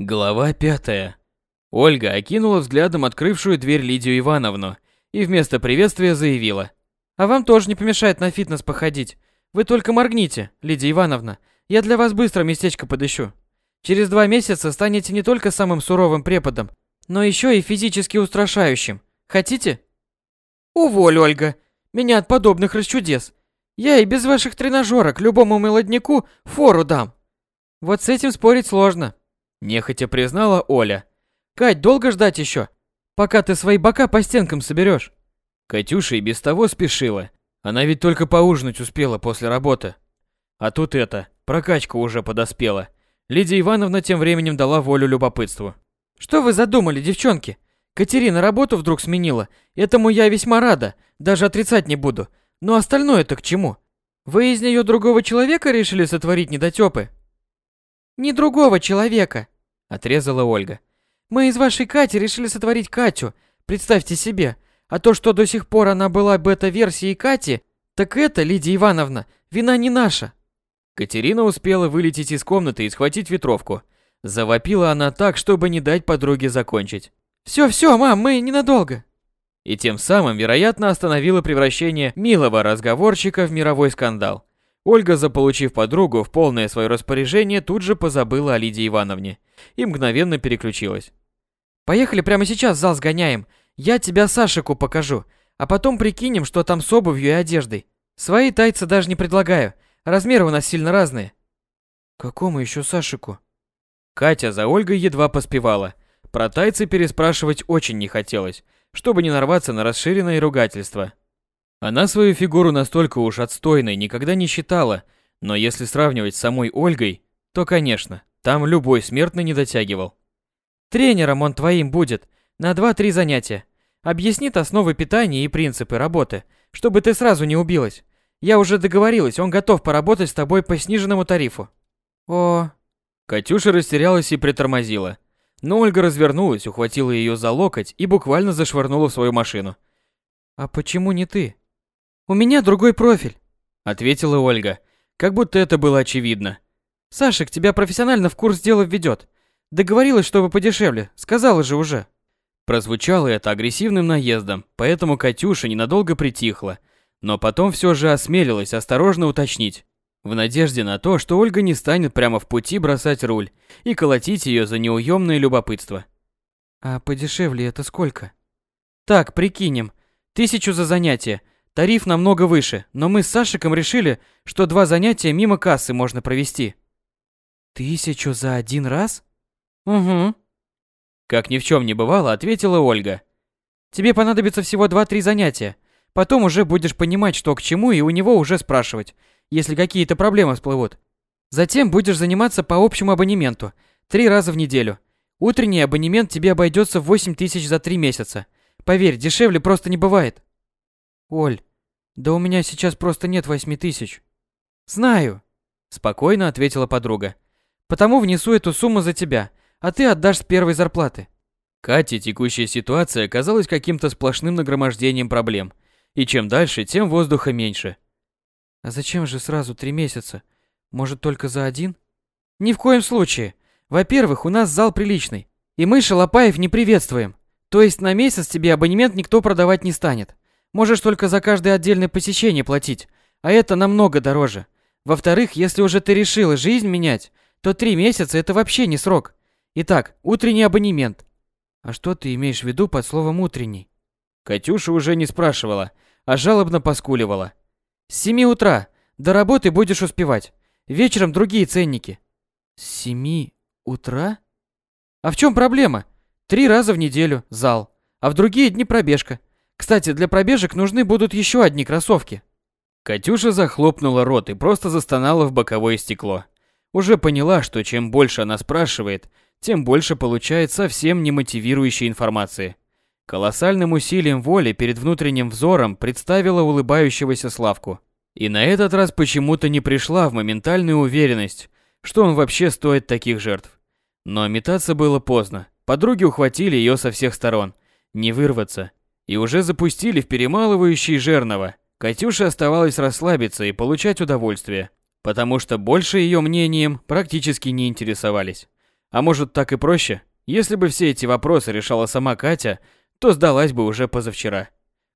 Глава пятая. Ольга окинула взглядом открывшую дверь Лидию Ивановну и вместо приветствия заявила. «А вам тоже не помешает на фитнес походить. Вы только моргните, Лидия Ивановна. Я для вас быстро местечко подыщу. Через два месяца станете не только самым суровым преподом, но еще и физически устрашающим. Хотите?» «Уволь, Ольга. Меня от подобных расчудес. Я и без ваших тренажерок любому молодняку фору дам». «Вот с этим спорить сложно», Нехотя признала Оля. «Кать, долго ждать еще? Пока ты свои бока по стенкам соберешь?» Катюша и без того спешила. Она ведь только поужинать успела после работы. А тут это, прокачка уже подоспела. Лидия Ивановна тем временем дала волю любопытству. «Что вы задумали, девчонки? Катерина работу вдруг сменила. Этому я весьма рада, даже отрицать не буду. Но остальное-то к чему? Вы из нее другого человека решили сотворить недотепы?» «Не другого человека», — отрезала Ольга. «Мы из вашей Кати решили сотворить Катю, представьте себе. А то, что до сих пор она была бета-версией Кати, так это, Лидия Ивановна, вина не наша». Катерина успела вылететь из комнаты и схватить ветровку. Завопила она так, чтобы не дать подруге закончить. «Все-все, мам, мы ненадолго». И тем самым, вероятно, остановила превращение милого разговорчика в мировой скандал. Ольга, заполучив подругу в полное свое распоряжение, тут же позабыла о Лидии Ивановне и мгновенно переключилась. «Поехали прямо сейчас в зал сгоняем. Я тебя Сашику покажу, а потом прикинем, что там с обувью и одеждой. Свои тайцы даже не предлагаю, размеры у нас сильно разные». «Какому еще Сашику?» Катя за Ольгой едва поспевала. Про тайцы переспрашивать очень не хотелось, чтобы не нарваться на расширенное ругательство. Она свою фигуру настолько уж отстойной никогда не считала, но если сравнивать с самой Ольгой, то, конечно, там любой смертный не дотягивал. Тренером он твоим будет, на 2-3 занятия. Объяснит основы питания и принципы работы, чтобы ты сразу не убилась. Я уже договорилась, он готов поработать с тобой по сниженному тарифу. О. Катюша растерялась и притормозила. Но Ольга развернулась, ухватила ее за локоть и буквально зашвырнула в свою машину. А почему не ты? «У меня другой профиль», — ответила Ольга, как будто это было очевидно. «Сашик тебя профессионально в курс дела введет. Договорилась, чтобы подешевле, сказала же уже». Прозвучало это агрессивным наездом, поэтому Катюша ненадолго притихла, но потом все же осмелилась осторожно уточнить, в надежде на то, что Ольга не станет прямо в пути бросать руль и колотить ее за неуемное любопытство. «А подешевле это сколько?» «Так, прикинем. Тысячу за занятие, Тариф намного выше, но мы с Сашиком решили, что два занятия мимо кассы можно провести. Тысячу за один раз? Угу. Как ни в чем не бывало, ответила Ольга. Тебе понадобится всего два-три занятия. Потом уже будешь понимать, что к чему, и у него уже спрашивать, если какие-то проблемы всплывут. Затем будешь заниматься по общему абонементу, три раза в неделю. Утренний абонемент тебе обойдется в 8 тысяч за три месяца. Поверь, дешевле просто не бывает. Оль, да у меня сейчас просто нет восьми тысяч. Знаю, спокойно ответила подруга. Потому внесу эту сумму за тебя, а ты отдашь с первой зарплаты. Кате текущая ситуация казалась каким-то сплошным нагромождением проблем. И чем дальше, тем воздуха меньше. А зачем же сразу три месяца? Может, только за один? Ни в коем случае. Во-первых, у нас зал приличный, и мы Шалопаев не приветствуем. То есть на месяц тебе абонемент никто продавать не станет. Можешь только за каждое отдельное посещение платить, а это намного дороже. Во-вторых, если уже ты решила жизнь менять, то три месяца это вообще не срок. Итак, утренний абонемент. А что ты имеешь в виду под словом утренний? Катюша уже не спрашивала, а жалобно поскуливала. С семи утра. До работы будешь успевать. Вечером другие ценники. С семи утра? А в чем проблема? Три раза в неделю зал, а в другие дни пробежка. Кстати, для пробежек нужны будут еще одни кроссовки. Катюша захлопнула рот и просто застонала в боковое стекло. Уже поняла, что чем больше она спрашивает, тем больше получает совсем не мотивирующей информации. Колоссальным усилием воли перед внутренним взором представила улыбающегося Славку. И на этот раз почему-то не пришла в моментальную уверенность, что он вообще стоит таких жертв. Но метаться было поздно. Подруги ухватили ее со всех сторон. Не вырваться, и уже запустили в перемалывающий жерного. Катюше оставалось расслабиться и получать удовольствие, потому что больше ее мнением практически не интересовались. А может, так и проще? Если бы все эти вопросы решала сама Катя, то сдалась бы уже позавчера.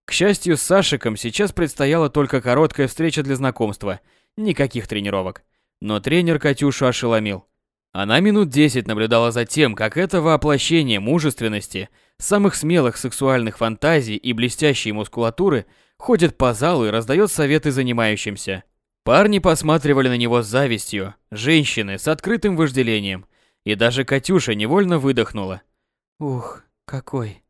К счастью, с Сашиком сейчас предстояла только короткая встреча для знакомства, никаких тренировок. Но тренер Катюшу ошеломил. Она минут десять наблюдала за тем, как это воплощение мужественности, самых смелых сексуальных фантазий и блестящей мускулатуры ходит по залу и раздает советы занимающимся. Парни посматривали на него с завистью, женщины с открытым вожделением, и даже Катюша невольно выдохнула. Ух, какой.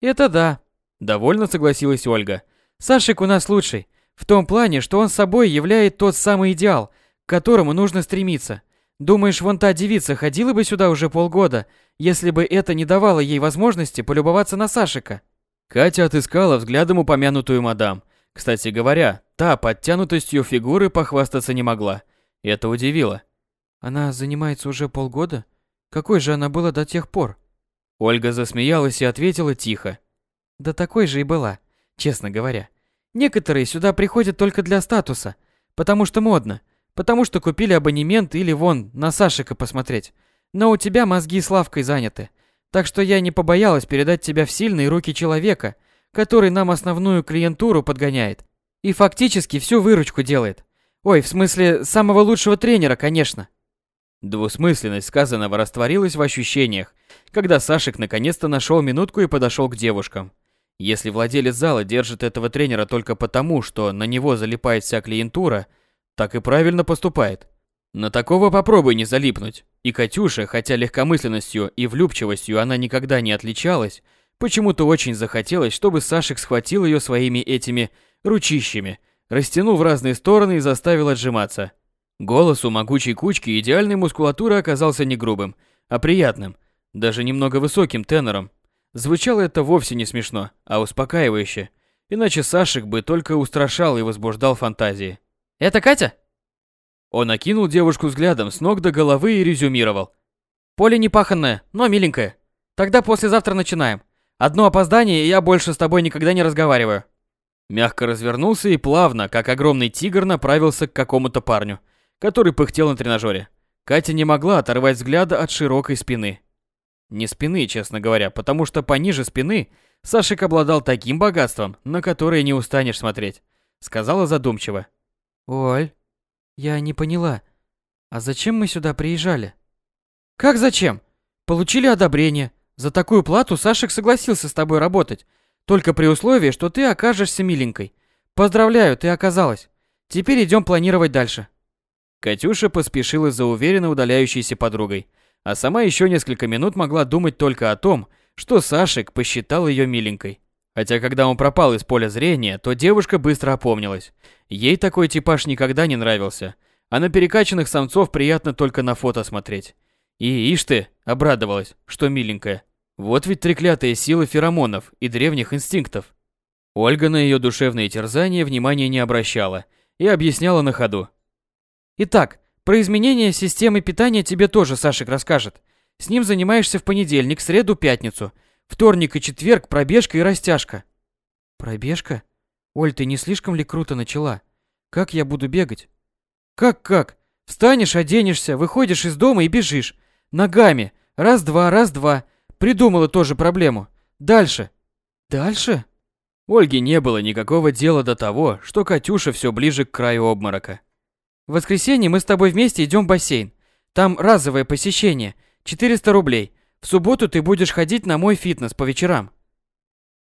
Это да, Довольно согласилась Ольга. Сашик у нас лучший. В том плане, что он собой являет тот самый идеал, к которому нужно стремиться. Думаешь, вон та девица ходила бы сюда уже полгода, если бы это не давало ей возможности полюбоваться на Сашика? Катя отыскала взглядом упомянутую мадам. Кстати говоря, та подтянутостью фигуры похвастаться не могла. Это удивило. Она занимается уже полгода? Какой же она была до тех пор? Ольга засмеялась и ответила тихо. Да такой же и была, честно говоря. Некоторые сюда приходят только для статуса, потому что модно, потому что купили абонемент или вон на Сашика посмотреть. Но у тебя мозги Славкой заняты, так что я не побоялась передать тебя в сильные руки человека, который нам основную клиентуру подгоняет и фактически всю выручку делает. Ой, в смысле, самого лучшего тренера, конечно. Двусмысленность сказанного растворилась в ощущениях, когда Сашик наконец-то нашел минутку и подошел к девушкам. Если владелец зала держит этого тренера только потому, что на него залипает вся клиентура, так и правильно поступает. На такого попробуй не залипнуть. И Катюша, хотя легкомысленностью и влюбчивостью она никогда не отличалась, почему-то очень захотелось, чтобы Сашик схватил ее своими этими ручищами, растянул в разные стороны и заставил отжиматься. Голос у могучей кучки идеальной мускулатуры оказался не грубым, а приятным, даже немного высоким тенором, Звучало это вовсе не смешно, а успокаивающе. Иначе Сашик бы только устрашал и возбуждал фантазии. «Это Катя?» Он окинул девушку взглядом с ног до головы и резюмировал. «Поле непаханное, но миленькое. Тогда послезавтра начинаем. Одно опоздание, и я больше с тобой никогда не разговариваю». Мягко развернулся и плавно, как огромный тигр, направился к какому-то парню, который пыхтел на тренажере. Катя не могла оторвать взгляда от широкой спины, не спины, честно говоря, потому что пониже спины Сашик обладал таким богатством, на которое не устанешь смотреть, сказала задумчиво. Оль, я не поняла. А зачем мы сюда приезжали? Как зачем? Получили одобрение. За такую плату Сашик согласился с тобой работать, только при условии, что ты окажешься миленькой. Поздравляю, ты оказалась. Теперь идем планировать дальше. Катюша поспешила за уверенно удаляющейся подругой а сама еще несколько минут могла думать только о том, что Сашик посчитал ее миленькой. Хотя когда он пропал из поля зрения, то девушка быстро опомнилась. Ей такой типаж никогда не нравился, а на перекачанных самцов приятно только на фото смотреть. И ишь ты, обрадовалась, что миленькая. Вот ведь треклятая сила феромонов и древних инстинктов. Ольга на ее душевные терзания внимания не обращала и объясняла на ходу. Итак, про изменение системы питания тебе тоже Сашик расскажет. С ним занимаешься в понедельник, среду, пятницу. Вторник и четверг пробежка и растяжка. Пробежка? Оль, ты не слишком ли круто начала? Как я буду бегать? Как-как? Встанешь, оденешься, выходишь из дома и бежишь. Ногами. Раз-два, раз-два. Придумала тоже проблему. Дальше. Дальше? Ольге не было никакого дела до того, что Катюша все ближе к краю обморока. В воскресенье мы с тобой вместе идем в бассейн. Там разовое посещение, 400 рублей. В субботу ты будешь ходить на мой фитнес по вечерам.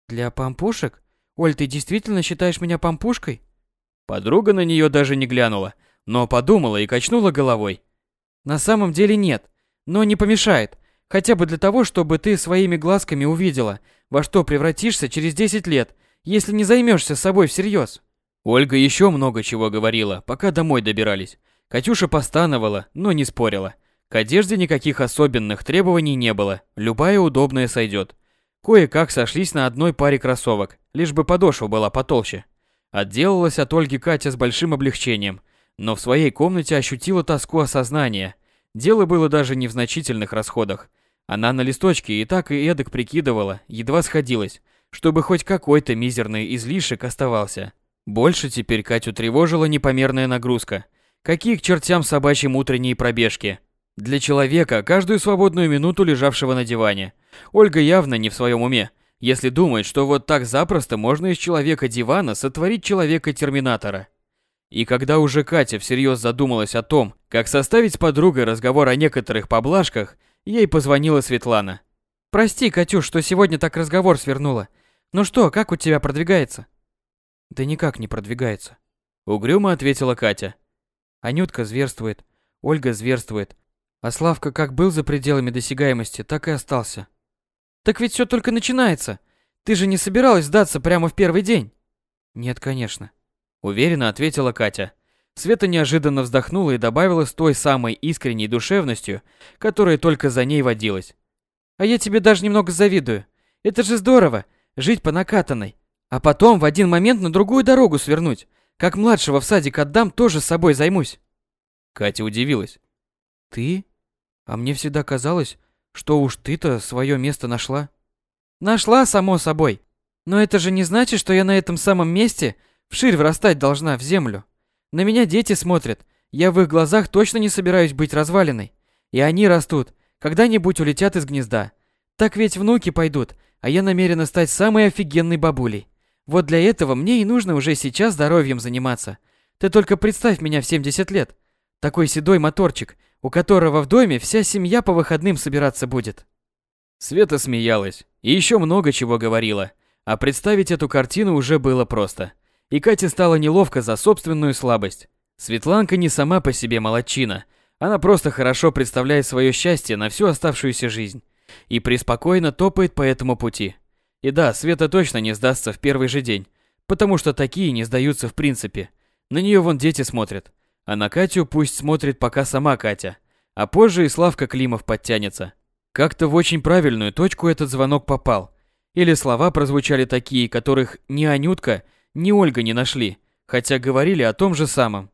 Для пампушек? Оль, ты действительно считаешь меня пампушкой? Подруга на нее даже не глянула, но подумала и качнула головой. На самом деле нет, но не помешает. Хотя бы для того, чтобы ты своими глазками увидела, во что превратишься через 10 лет, если не займешься собой всерьез. Ольга еще много чего говорила, пока домой добирались. Катюша постановала, но не спорила. К одежде никаких особенных требований не было, любая удобная сойдет. Кое-как сошлись на одной паре кроссовок, лишь бы подошва была потолще. Отделалась от Ольги Катя с большим облегчением, но в своей комнате ощутила тоску осознания. Дело было даже не в значительных расходах. Она на листочке и так и эдак прикидывала, едва сходилась, чтобы хоть какой-то мизерный излишек оставался. Больше теперь Катю тревожила непомерная нагрузка. Какие к чертям собачьим утренние пробежки? Для человека, каждую свободную минуту лежавшего на диване. Ольга явно не в своем уме, если думает, что вот так запросто можно из человека-дивана сотворить человека-терминатора. И когда уже Катя всерьез задумалась о том, как составить с подругой разговор о некоторых поблажках, ей позвонила Светлана. «Прости, Катюш, что сегодня так разговор свернула. Ну что, как у тебя продвигается?» «Да никак не продвигается», — угрюмо ответила Катя. Анютка зверствует, Ольга зверствует, а Славка как был за пределами досягаемости, так и остался. Так ведь все только начинается. Ты же не собиралась сдаться прямо в первый день? Нет, конечно. Уверенно ответила Катя. Света неожиданно вздохнула и добавила с той самой искренней душевностью, которая только за ней водилась. А я тебе даже немного завидую. Это же здорово, жить по накатанной. А потом в один момент на другую дорогу свернуть. Как младшего в садик отдам, тоже с собой займусь. Катя удивилась. Ты? А мне всегда казалось, что уж ты-то свое место нашла. Нашла, само собой. Но это же не значит, что я на этом самом месте вширь врастать должна в землю. На меня дети смотрят. Я в их глазах точно не собираюсь быть развалиной. И они растут, когда-нибудь улетят из гнезда. Так ведь внуки пойдут, а я намерена стать самой офигенной бабулей. Вот для этого мне и нужно уже сейчас здоровьем заниматься. Ты только представь меня в 70 лет. Такой седой моторчик, у которого в доме вся семья по выходным собираться будет. Света смеялась и еще много чего говорила, а представить эту картину уже было просто. И Кате стало неловко за собственную слабость. Светланка не сама по себе молодчина, она просто хорошо представляет свое счастье на всю оставшуюся жизнь и преспокойно топает по этому пути. И да, Света точно не сдастся в первый же день, потому что такие не сдаются в принципе. На нее вон дети смотрят. А на Катю пусть смотрит пока сама Катя, а позже и Славка Климов подтянется. Как-то в очень правильную точку этот звонок попал. Или слова прозвучали такие, которых ни Анютка, ни Ольга не нашли, хотя говорили о том же самом.